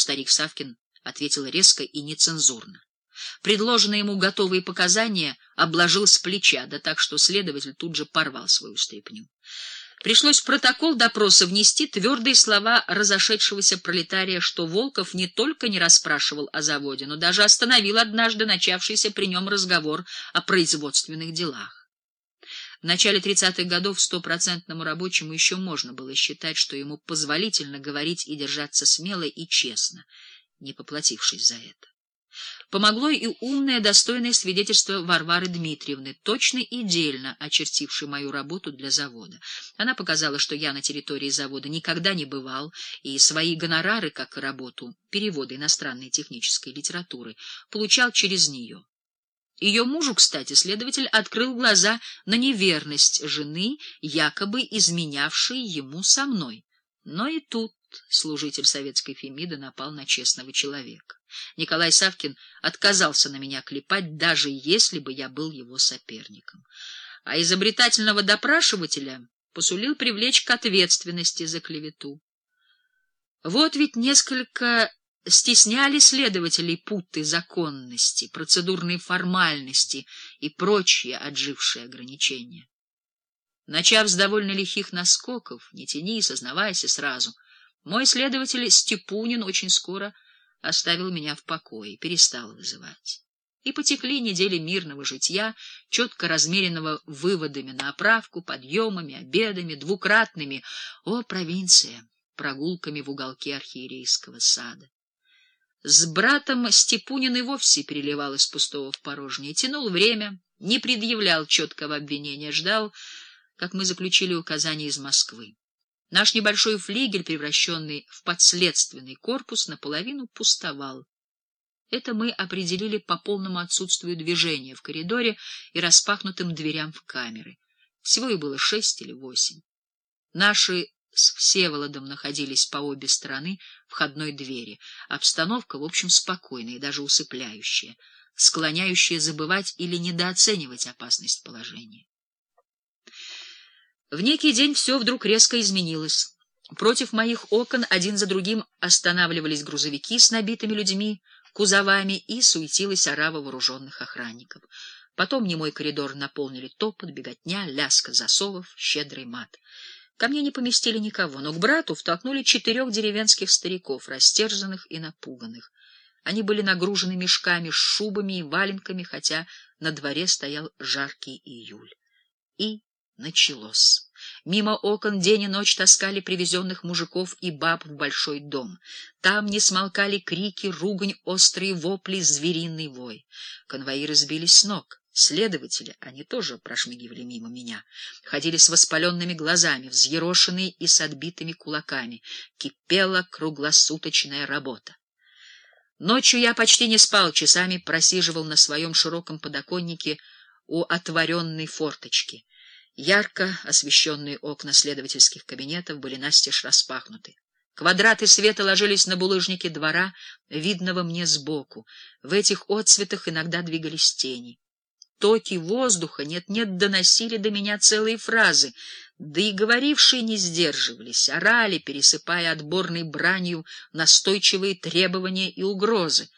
Старик Савкин ответил резко и нецензурно. Предложенные ему готовые показания обложил с плеча, да так, что следователь тут же порвал свою стряпню. Пришлось в протокол допроса внести твердые слова разошедшегося пролетария, что Волков не только не расспрашивал о заводе, но даже остановил однажды начавшийся при нем разговор о производственных делах. В начале 30-х годов стопроцентному рабочему еще можно было считать, что ему позволительно говорить и держаться смело и честно, не поплатившись за это. Помогло и умное, достойное свидетельство Варвары Дмитриевны, точно и дельно очертившей мою работу для завода. Она показала, что я на территории завода никогда не бывал, и свои гонорары, как и работу, переводы иностранной технической литературы, получал через нее. Ее мужу, кстати, следователь открыл глаза на неверность жены, якобы изменявшей ему со мной. Но и тут служитель советской Фемиды напал на честного человека. Николай Савкин отказался на меня клепать, даже если бы я был его соперником. А изобретательного допрашивателя посулил привлечь к ответственности за клевету. Вот ведь несколько стесняли следователей путы законности, процедурные формальности и прочие отжившие ограничения. Начав с довольно лихих наскоков, не тяни, сознавайся сразу, мой следователь Степунин очень скоро оставил меня в покое, перестал вызывать. И потекли недели мирного житья, четко размеренного выводами на оправку, подъемами, обедами, двукратными, о, провинция, прогулками в уголке архиерейского сада. С братом Степунин и вовсе переливал из пустого в порожнее, тянул время, не предъявлял четкого обвинения, ждал, как мы заключили указания из Москвы. Наш небольшой флигель, превращенный в подследственный корпус, наполовину пустовал. Это мы определили по полному отсутствию движения в коридоре и распахнутым дверям в камеры. Всего их было шесть или восемь. Наши с Всеволодом находились по обе стороны входной двери. Обстановка, в общем, спокойная и даже усыпляющая, склоняющая забывать или недооценивать опасность положения. В некий день все вдруг резко изменилось. Против моих окон один за другим останавливались грузовики с набитыми людьми, кузовами, и суетилась орава вооруженных охранников. Потом немой коридор наполнили топот, беготня, ляска засовов, щедрый мат. Ко мне не поместили никого, но к брату втолкнули четырех деревенских стариков, растерзанных и напуганных. Они были нагружены мешками шубами и валенками, хотя на дворе стоял жаркий июль. И началось. Мимо окон день и ночь таскали привезенных мужиков и баб в большой дом. Там не смолкали крики, ругань, острые вопли, звериный вой. Конвоиры сбились с ног. Следователи, они тоже прошмыгивали мимо меня, ходили с воспаленными глазами, взъерошенные и с отбитыми кулаками. Кипела круглосуточная работа. Ночью я почти не спал, часами просиживал на своем широком подоконнике у отворенной форточки. Ярко освещенные окна следовательских кабинетов были настежь распахнуты. Квадраты света ложились на булыжники двора, видного мне сбоку. В этих отцветах иногда двигались тени. Токи воздуха нет-нет доносили до меня целые фразы, да и говорившие не сдерживались, орали, пересыпая отборной бранью настойчивые требования и угрозы.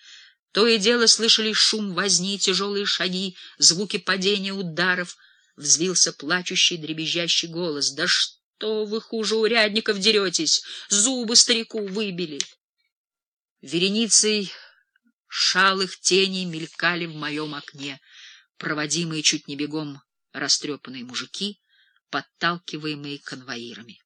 То и дело слышали шум возни, тяжелые шаги, звуки падения ударов — Взвился плачущий, дребезжащий голос. — Да что вы хуже урядников деретесь? Зубы старику выбили. Вереницей шалых теней мелькали в моем окне, проводимые чуть не бегом растрепанные мужики, подталкиваемые конвоирами.